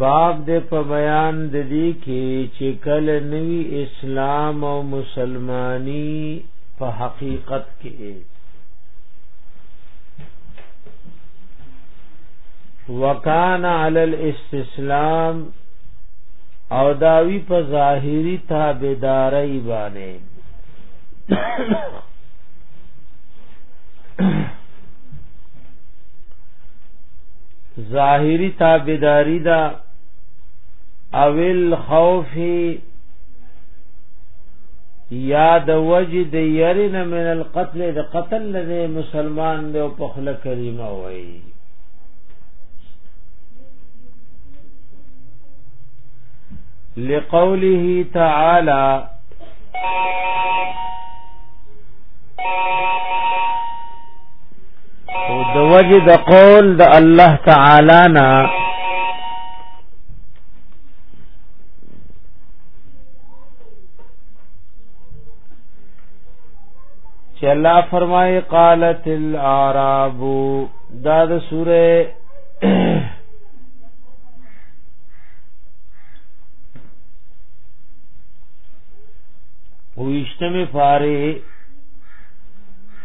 باب د په بیان د دې کې چې کله نوی اسلام او مسلمانی په حقیقت کې وکان علی الاستسلام او داوی په ظاهری تابعداري باندې ظاهری تابیداری دا اویل خوفی یا د وجه د يرنه من القتل د قتل لنه مسلمان دی او په خله کریمه وای لقوله تعالی او د وجه د قول د الله تعالی نه چې الله فرمایي قالت الاعراب دا د سوره ویشتمه فاره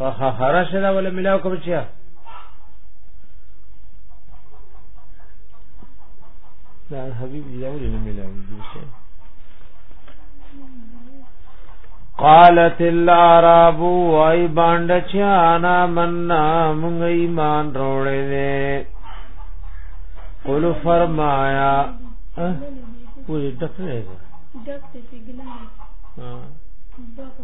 ها ها هر شدا ولا ملاو کوم چیا دا حبیب دی ولا نه ملاو دي قالت العرب وای باند چانا مننا مونږ ایمان روړې دې قل فرمایا ا وې ډکه ده ډکه سیګنال ها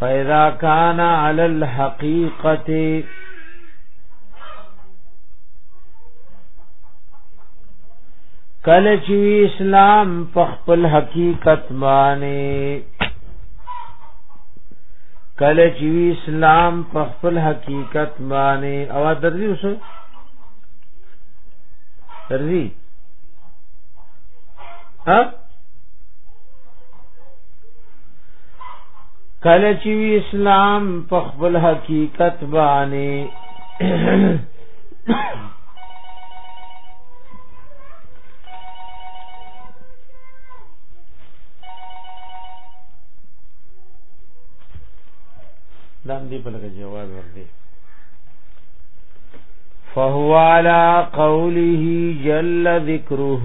فاذا كان على الحقيقه کله چې اسلام په خپل حقیقت باندې کله چې اسلام په خپل حقیقت باندې او درځي اوس درځي ها کله چې اسلام په خپل حقیقت باندې دام دی په لګه جواب ورکړي فهو على قوله جل ذكره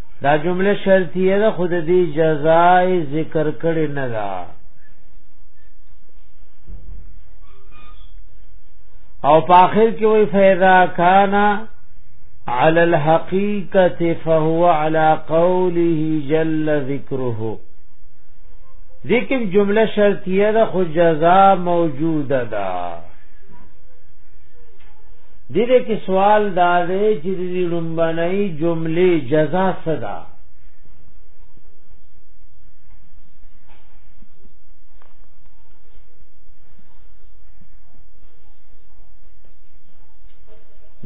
دا جمله شرطیه ده خود دې جزاء ذکر کړي نه ده او په اخر کې وی فیدا کانا علی الحقیقت فهو علی قوله جل ذکره ذکر جمله شرطیه ده خو جزاء موجوده ده دې دې کې سوال دا دی چې د لومبنۍ جملې جزا صدا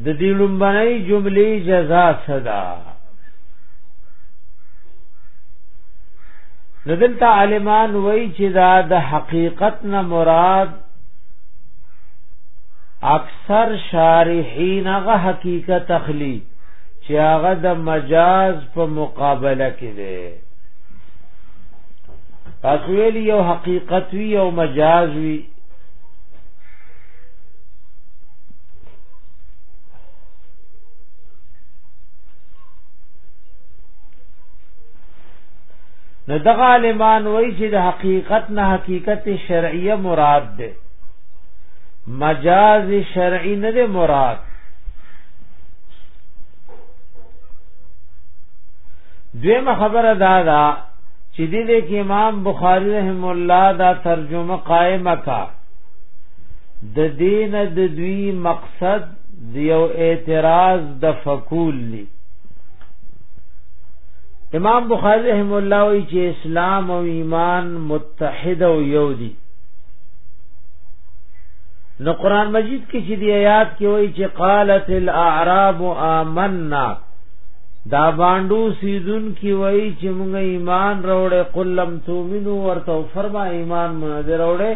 د دې لومبنۍ جملې جزا صدا ندلته عالمان وای چې دا د حقیقت نه مراد اکثر شارحین هغه حقیقت اخلي چې هغه د مجاز په مقابله کې دی تاسو ویل یو حقیقت وی او مجاز وی نو دغه عالمان وای چې د حقیقت نه حقیقت شرعیه مراد ده مجاز شرعی نه دی مراد دویمه خبره دا ده چې دې دې کې امام بخاری رحم الله دا ترجمه قائمه کا د دین د دوی مقصد دیو اعتراض د فقول لی امام بخاری رحم الله وی چې اسلام او ایمان متحد او یو دي نو قران مجید کې چې دی آیات کې وایي چې قالت الاعراب آمنا دا باندو سیزون کې وایي چې موږ ایمان راوړې قلم تومنو ورته فرما ایمان موږ راوړې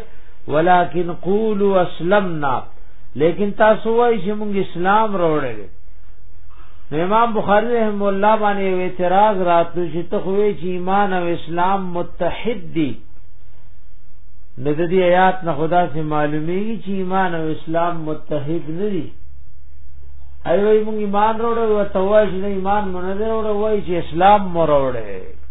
ولکن قولوا اسلمنا لیکن تاسو وایي چې موږ اسلام راوړې نو امام بخاری رحم الله باندې اعتراض راتلو چې ته خو چې ایمان او اسلام متحد دي نو د دې آیات نه خدا سے معلومیږي چې ایمان او اسلام متحد نه دي ایو ای مونږ ایمان وروړو او تواج نه ایمان مونږ نه وروړو وای چې اسلام مو وروړو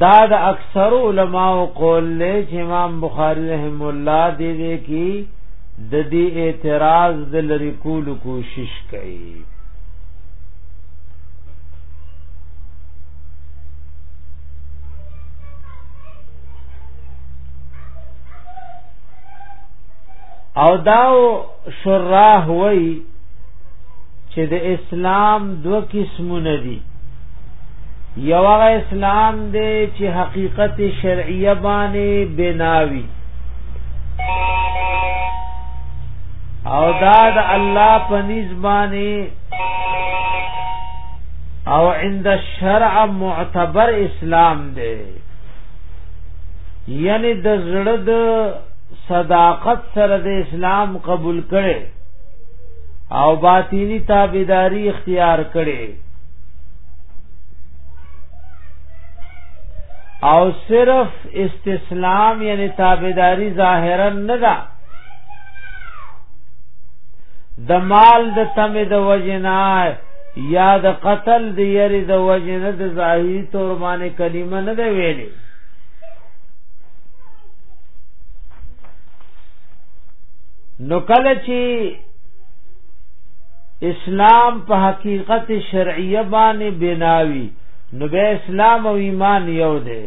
دا د اکثر علماء قول له امام بخاری رحم الله دې دې کی د دې اعتراض د لری کولو کوشش کوي او دا شراه وای چې د اسلام دو قسمونه دي یو هغه اسلام دی چې حقیقت شرعیه باندې بناوي او دا د الله په نسبانه او عند الشرع معتبر اسلام دی یعنی د زړه د صداقت سره د اسلام قبول کړي او باطینی تابعداري اختیار کړي او صرف استسلام یعنی تابعداری ظاهرا نه ده د مال د تم د وجنا یا د قتل د یری د وجنا د ظاهری تور باندې کلمه نه ده ویلې نو کله چې اسلام په حقیقت شرعیه باندې بناوي نو به اسلام او ایمان یو دی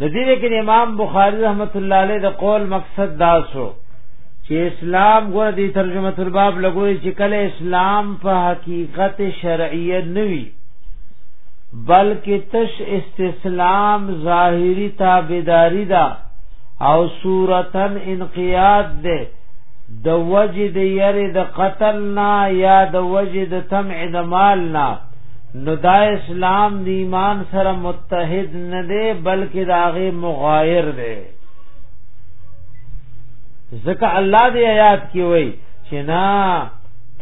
د دې کې امام بخاری رحمت الله علیه د قول مقصد دا شو چې اسلام ګور دي ترجمه الباب لګوي چې کله اسلام په حقیقت شرعیه نوي بلکې تش استسلام ظاهری تابعداری دا او صورتن انقیاد ده د وجه د یری د قتل نه یا د وجه د تمع د مال نه نو دا اسلام د ایمان سره متحد نه دی بلکې دا غي مغایر دی ځکه الله دې آیات کې وایي چې نه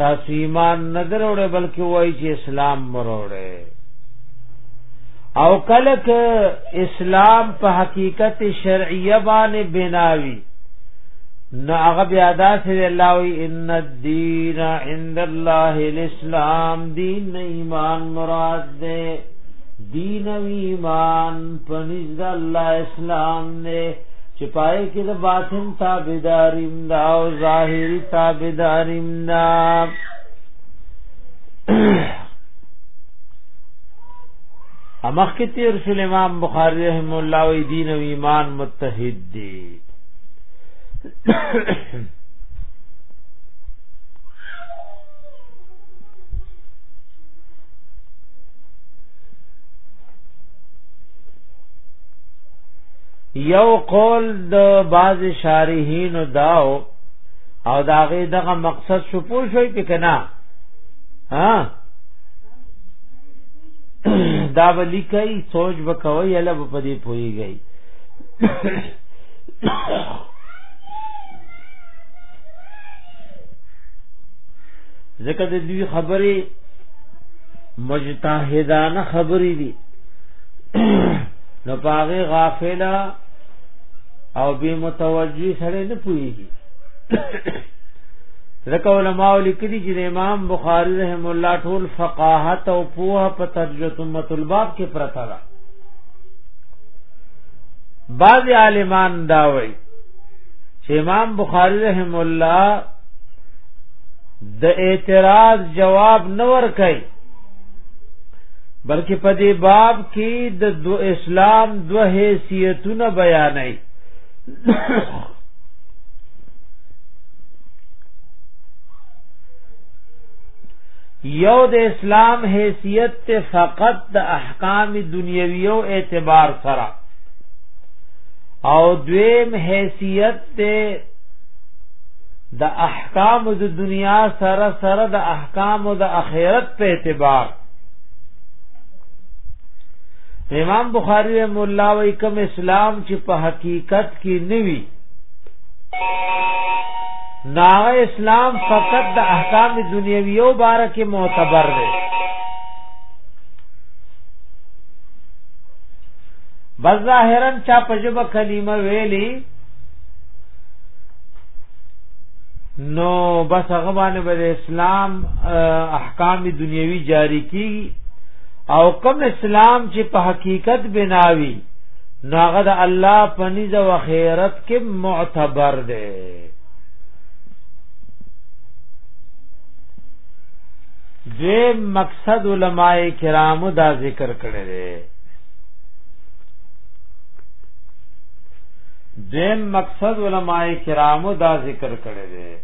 تاسو ایمان نه دروړې بلکې وایي چې اسلام مروړې او کله ک اسلام په حقیقت شرعیه باندې بناوي نو هغه بیا داسې الله وی ان الدین عند الله الاسلام دین ایمان مراد ده دین او ایمان پنځ د الله اسلام نه چې پای کې د باطن تابداریم دا او ظاهری تابداریم دا امخ کې تیر شو امام بخاری رحم الله او دین او ایمان متحد دي یو قول د باز شارحین داو او داغه دغه مقصد شو پوه شوي په کنا ها دا ولی کوي سوچ وکوي اله په دې پويږي ځکه د دوی خبرې مجتهدانه خبرې دي نو پاغه غافلا او بے متوجی سره نه پويږي ځکه علماء لیکلي چې امام بخاری رحم الله ټول فقاهت او پوها په ترجمه الباب کې پرتا ده بعض عالمان دا وایي چې امام بخاری رحم الله د اعتراض جواب نور کوي بلکې په دې باب کې د دو اسلام دوه حیثیتونه بیانای یو د اسلام حیثیت ته فقط د احکام دنیویو اعتبار سره او دویم حیثیت ته د احکام د دنیا سره سره د احکام د اخرت په اعتبار امام بخاری رحم الله و کوم اسلام چې په حقیقت کې نوي نا اسلام فقط د احکام دنیویو بارکه معتبر دی بظاهرا چا پجب کلمه ویلی نو بس هغه باندې بر اسلام احکام دنیوي جاری کی او کم اسلام چې په حقیقت بناوي ناغه د الله پنیز او خیرت کې معتبر دی دې مقصد علماء کرامو دا ذکر کړی دی دیم مقصد علماء کرامو دا ذکر کړی دی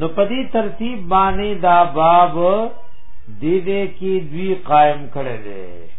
نو پدی ترتیب باندې دا باب دې دې کې دوی قائم کړي دي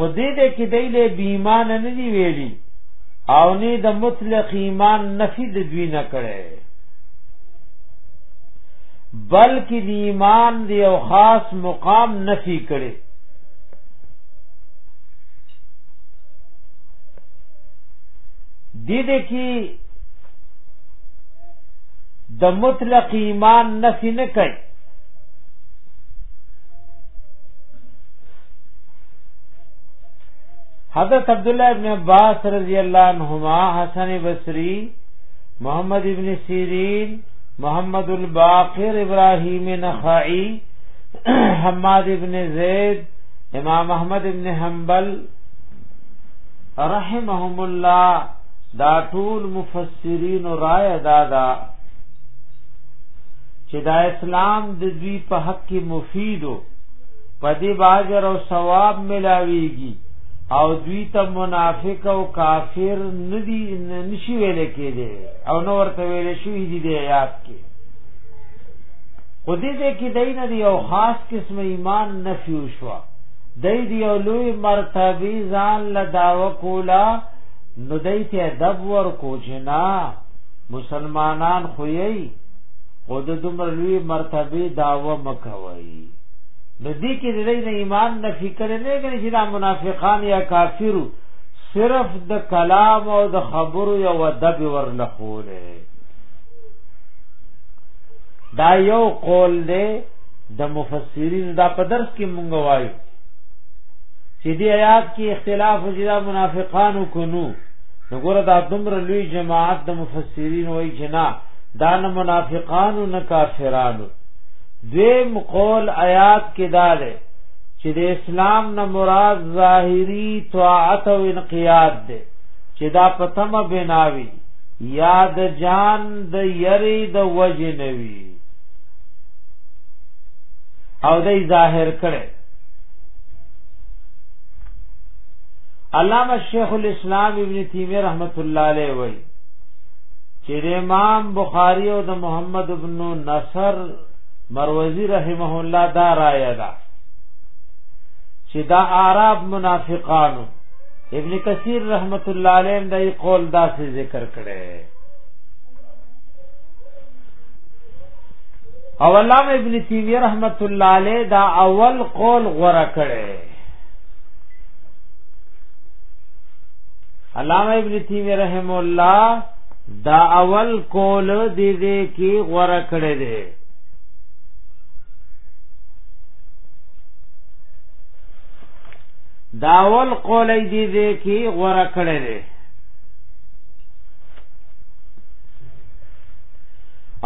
خو دې دې کې دې له بیمان نه دی ویلي او نه د مطلق ایمان نفي د دوی نه کړي بلکې د ایمان دی او خاص مقام نفي کړي دې دې کې د مطلق ایمان نفی نه کوي حضرت عبد الله ابن عباس رضی الله عنهما حسن بصری محمد ابن سیرین محمد الباقر ابراهیم نخعی حماد ابن زید امام احمد ابن حنبل رحمهم الله دا ټول مفسر سرینو رائے دادا چې دا اسلام د دوی په حق کې مفیدو په دې باجر او ثواب ملاويږي او دوی ته منافق او کافر ندي نشي ویل کېږي او نو ورته ویل شي دي د آیات کې خو دې دې کې دای نه دی او خاص قسم ایمان نفي وشو دای دی او لوی مرتبه ځان له داو کولا نو دای ته ادب ورکو چې نه مسلمانان خو یې او د دومره لوی مرتبه داوا مکوي نو دې کې د نه ایمان نه فکر نه کوي چې دا منافقان یا کافر صرف د کلام او د خبرو یو ادب ورلخوله دا یو قول دی د مفسرین دا په درس کې مونږ وایو چې دې آیات کې اختلاف او جدا منافقانو کونو نګور دا دومره لوی جماعت د مفسرین وای چې نه دا نه منافقانو نه کافرانو دویم قول آیات کې دا ده چې د اسلام نه مراد ظاهری طاعت او انقیاد ده چې دا پتم بناوي یاد جان د یری د وجنوي او دای ظاهر کړي علامه شیخ الاسلام ابن تیمیه رحمت الله علیه وایي چې د امام بخاری او د محمد ابن نصر مروزی رحمه الله دا رائے ده چې دا عرب منافقانو ابن کثیر رحمت الله علیه دا قول دا ذکر کړي او علامه ابن تیمیه رحمت الله علیه دا اول قول غوړه کړي علامه ابن تیمیه رحم الله دا اول قول دې دې کې غوړه کړي دي داول قولې دې دې کې غوړه کړې ده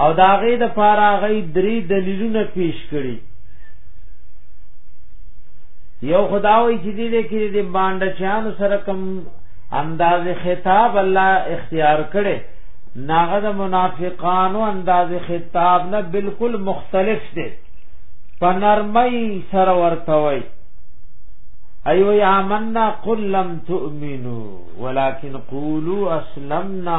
او دا غي د پارا غي درې دلیلونه پیش کړي یو خداوی چې دې کې دې باندې چانو سره کم انداز خطاب الله اختیار کړي ناغه د منافقانو انداز خطاب نه بالکل مختلف دی په نرمۍ سره ورته وي ایو یامنا قل لم تؤمنو ولکن قولوا اسلمنا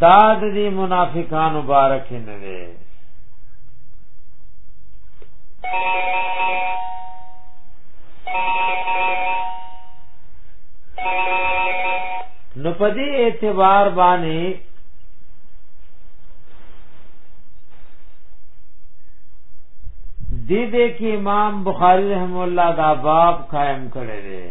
داد دی منافقان مبارک نه دی نو په دې اعتبار باندې دې دې کې امام بخاری رحم الله دا باب قائم کړی دی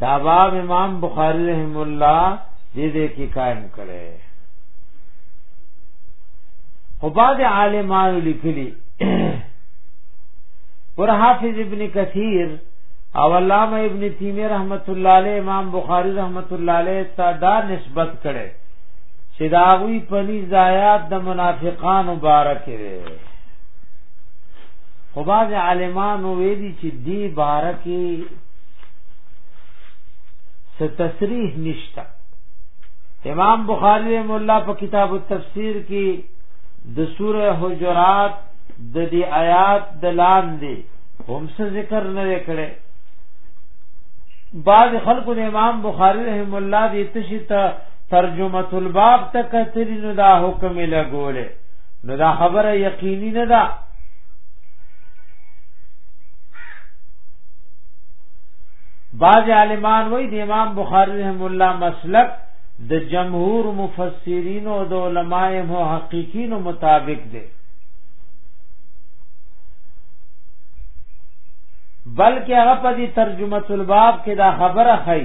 دا باب امام بخاری رحم الله دې دې کې قائم کړي خو بعد عالمانو لیکلي پر حافظ ابن کثیر او علامه ابن تیمیه رحمت الله علیه امام بخاری رحمت الله علیه تا دا نسبت کړي چې دا وی پنی زایات د منافقان مبارک دی خو باز عالمانو ویلي چې دی بارکه څه تصریح نشته امام بخاری رحم الله په کتاب التفسیر کې د سوره حجرات د دې آیات د لاندې هم څه ذکر نه کړي بعض خلکو د امام بخاری رحم الله دې تشته ترجمه الباب تکثر نو دا حکم لګوله نو دا خبره یقیني نه ده بعض عالمان وای د امام بخاری رحم الله مسلک د جمهور مفسرین او د علماء محققین مطابق دی بلکې هغه په دې ترجمه الباب کې دا خبره خی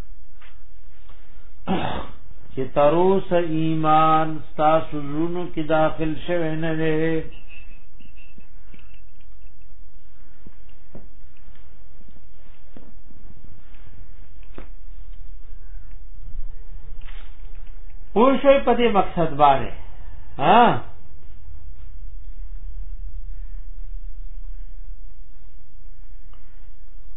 چې تروس ایمان ستاسو زړونو کې داخل شوی نه دی پوه شوي په دې مقصد باندې ها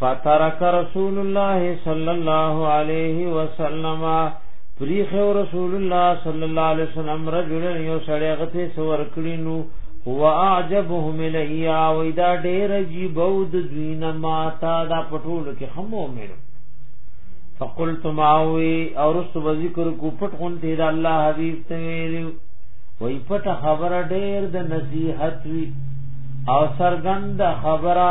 فترک رسول الله صلی الله علیه وسلم پریخ رسول الله صلی الله علیه وسلم رجل یو سړی غته سور کړینو هو اعجبهم الیا و دا ډیر عجیب او د دین ما تا دا پټول کې هم مؤمن فقلت ماوي او رست ذکر کو پټ غون دی دا الله حبیب ته ویلو وای پټ خبره ډیر د نصیحت وی او سرګند خبره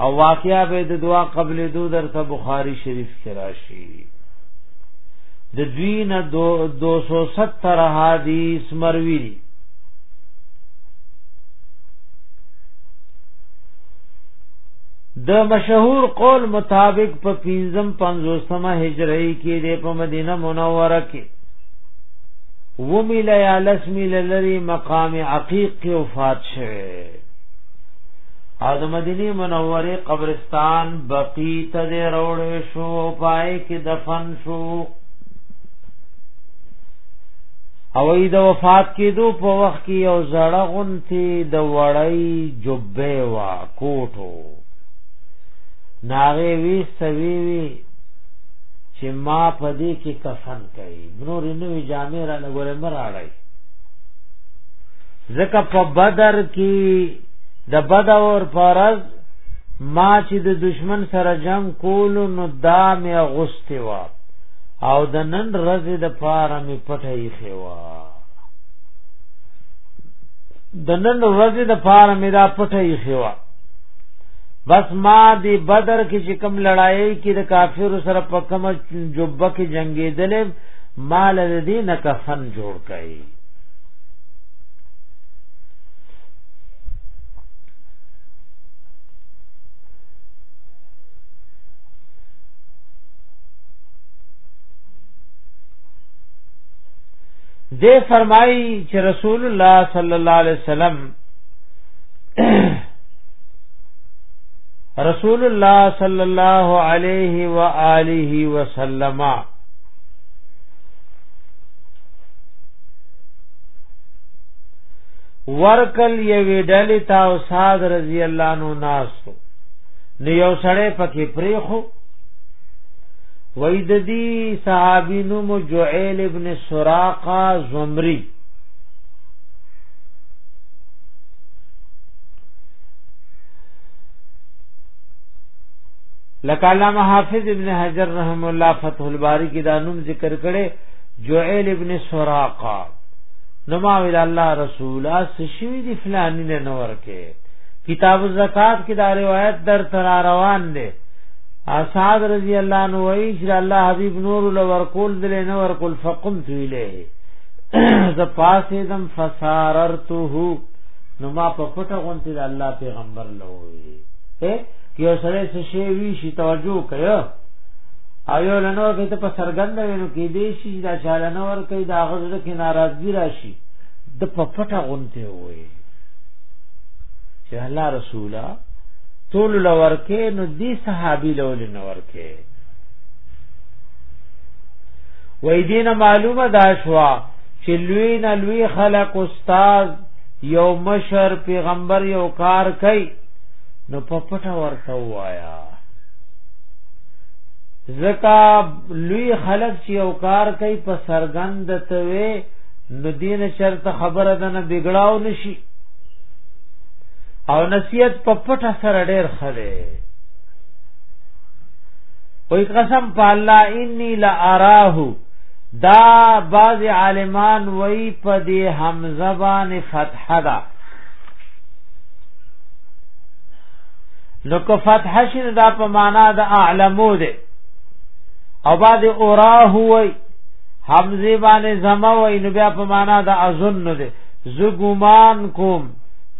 او واقعا به د دعا قبل دو در ته بخاری شریف کې راشي د دوی نه 270 حدیث مروی دي د مشهور قول مطابق په پنځم پنځوسمه هجری کې د په مدینه منوره کې ومیل یا لسمیل لري مقام عقیق کې وفات شوه او د مدینه منوره قبرستان بقی ته دی روړې شو پای کې دفن شو او ای د وفات کېدو په وخت کې یو زړه غونتی د وړی جوبه وا کوټو ناغه وی سوي وی چې ما په دې کې کفن کړي نور نوې جامې را لګورې مراړی ځکه په بدر کې د بدر فرض ما چې د دشمن سره جنگ کولو نو دا مې غوستې و او د نن ورځې د پاره مې پټه یې خوا د نن ورځې د پاره مې دا پټه یې خوا بس ما دی بدر کې چې کم لړایي کې د کافر سره په کومه جوبه کې جنگېدلې مال دې نه کفن جوړ کړي دے فرمائی چې رسول الله صلی الله علیه وسلم رسول الله صلی الله علیه و آله وسلم ورکل یوی ډلی تا او ساد رضی الله عنه ناسو نو یو سړی پکې پریخو وید دی صحابی نوم جعیل ابن سراقا زمری لکه علامه حافظ ابن حجر رحم الله فتح الباری کې دا نوم ذکر کړي جعيل ابن سراقه نو ما ویل الله رسول سشوی دی فلانی نه نور کې کتاب الزکات کې دا روایت در تر روان دی اسعد رضی الله عنه وی چې الله حبیب نور له ورکول دل نه ورکول فقم تو الیه ز پاسې دم فساررته نو ما په پټه غونتی د الله پیغمبر لوي اے یو سره څه شی وی شي توجه کړه او یو لنو کې ته په سرګند وینو کې دې شي دا چاله نو ور کوي دا غزر کې ناراضګي راشي د په پټه غونته وي چې الله رسولا طول لور کې نو دې صحابي لول نور کې وې دین معلومه دا شوا چې لوی نه لوی خلق استاد یو مشر پیغمبر یو کار کوي نو په پټه ورته وایا زکا لوی خلق چې او کار کوي په سرګند ته وي نو دین چرته خبره ده نه بګړاو نشي او نصیحت په پټه سره ډېر خره وای قسم په الله انی لا اراه دا بعض عالمان وای په دې حمزه باندې فتح ده نو که فتح شین دا په معنا د اعلمو ده او بعد اوراه وای حمزه باندې زما وای نو بیا په معنا د اظن ده ز ګمان کوم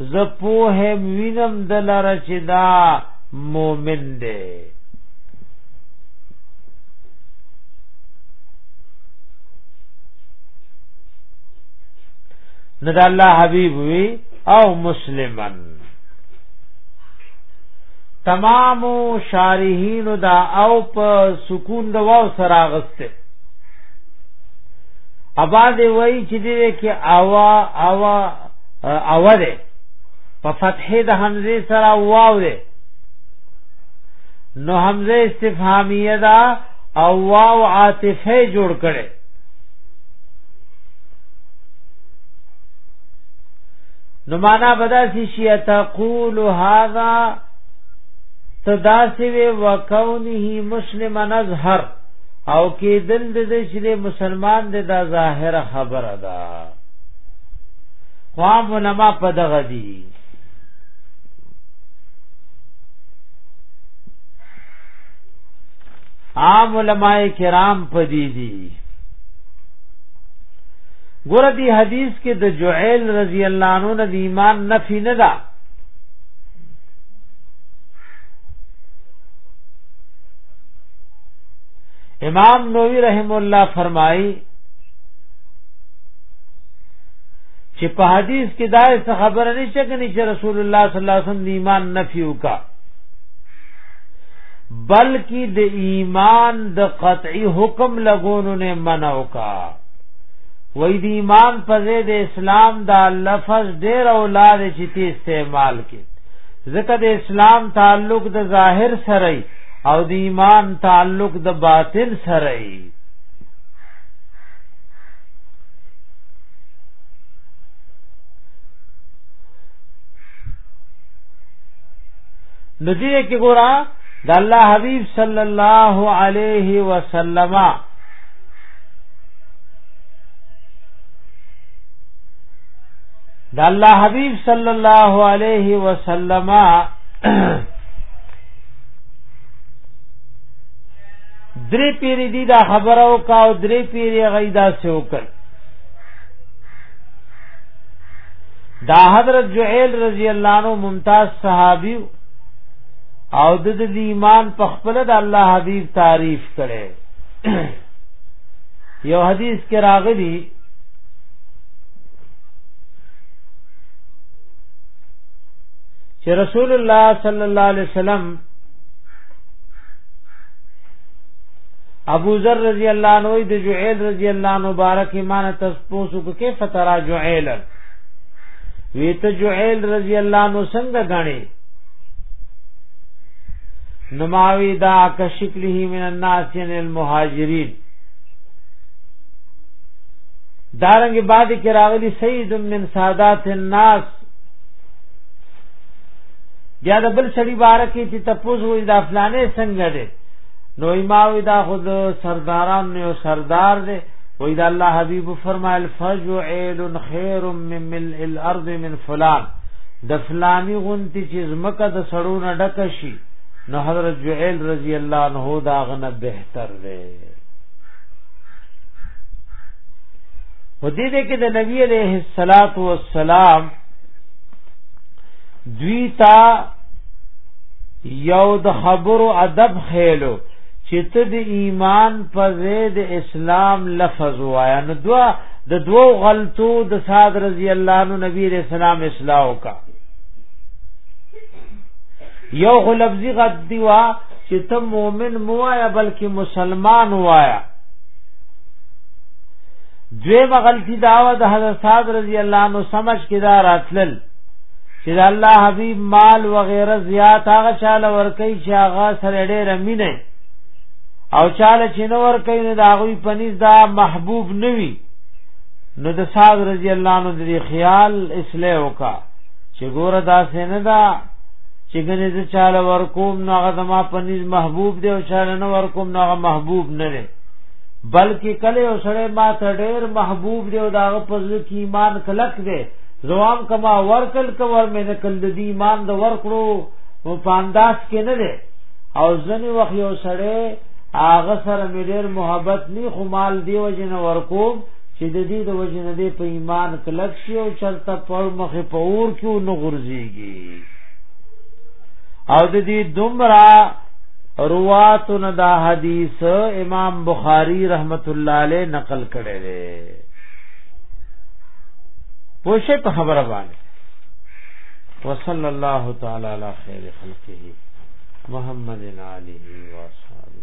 ز په هم وینم د لره چې دا مؤمن ده نو د الله حبيب وی او مسلمان تمام شارحین دا او په سکون د واو سره غسته ابا دی وای چې دې کې اوا اوا اوا ده په فتح د حمزه سره واو ده نو حمزه استفهامیه دا او واو عاطفه جوړ کړي نو معنا بدا سی شی تقول هذا تداسی وی وکونه مسلم نظهر او کې دل د چې مسلمان د دا ظاهر خبره ده قوام علماء په دغه دي عام علماء کرام په دي دي ګور دی حدیث کې د جعیل رضی الله عنه د ایمان نفی نه ده امام نووي رحم الله فرمایي چې په حدیث کې دا څه خبره نشته کني چې رسول الله صلی الله علیه وسلم ایمان نفی وکړه بلکې د ایمان د قطعی حکم لګونو نه منع کا وای د ایمان په ځای د اسلام دا لفظ ډیر اولاد چې تی استعمال کې ځکه د اسلام تعلق د ظاهر سره او د ایمان تعلق د باطن سره نو دې کې ګورا د الله حبيب صلی الله عليه وسلم د الله حبيب صلی الله عليه وسلم درې پیری دی دا خبرو کا او درې پیری غیدا سوکل دا حضرت جعیل رضی الله عنه ممتاز صحابي او د دې ایمان په خپل د الله حبیب تعریف کړي یو حدیث کې راغلی چې رسول الله صلی الله علیه وسلم ابو ذر رضی الله عنه د جعیل رضی الله عنه مبارک ایمان تاسو کو کیف ترا جعیل وی ته جعیل رضی الله عنه څنګه غاڼي نماوی دا کشکله من الناس یعنی المهاجرین دارنګ بعد کې راغلی سید من سادات الناس بیا د بل سړي بارکه چې تپوز وې د افلانې څنګه ده نو ایماوی دا خود سرداران نو سردار دی وی دا الله حبیب فرمایل فجعل خیر من ملء الارض من فلان د فلانی غونتی چې زمکه د سړونه ډک شي نو حضرت جعیل رضی الله عنه دا غنه بهتر دی و دې دې کې د نبی عليه الصلاة والسلام دوی تا یو د خبرو ادب خېلو چې ته د ایمان په زید اسلام لفظ وایا نو دوا د دوو غلطو د صاد رضی الله عنه نبی رسول الله اصلاح کا یو خو لفظي غد دی وا چې ته مؤمن موایا بلکې مسلمان وایا دوی مغلطی داوا د حضرت صاد رضی الله عنه سمجھ کړه راتلل چې د الله حبيب مال و غیره زیات هغه چاله ورکي چې هغه سره ډېر مینه او چاله چې نو ورکي نه دا غوي پنيز دا محبوب نوي نو د صاد رضی الله عنه د خیال اصلاح وکا چې ګوره دا سینه دا چې ګنې چې چاله ورکوم نو هغه زما پنيز محبوب دی او چاله نو ورکوم نو هغه محبوب نه دی بلکې کله او سره ما ته ډېر محبوب دی او دا په ځل کې ایمان کلک دی زوام کما ورکل کو ور مې نکل د دې ایمان د ورکړو په پانداس کې نه ده او ځنی وخت یو سړی هغه سره مې ډېر محبت نی خو مال دی وجه نه ورکو چې د دې د وجه نه دی په ایمان کلک شي او چرته په مخه په اور کې نه غورځيږي او د دې دومره روات نه دا حدیث امام بخاری رحمت الله علیه نقل کړی دی پوښه په خبره باندې وصلی الله تعالی علی خیر خلقه محمد علیه و صحبه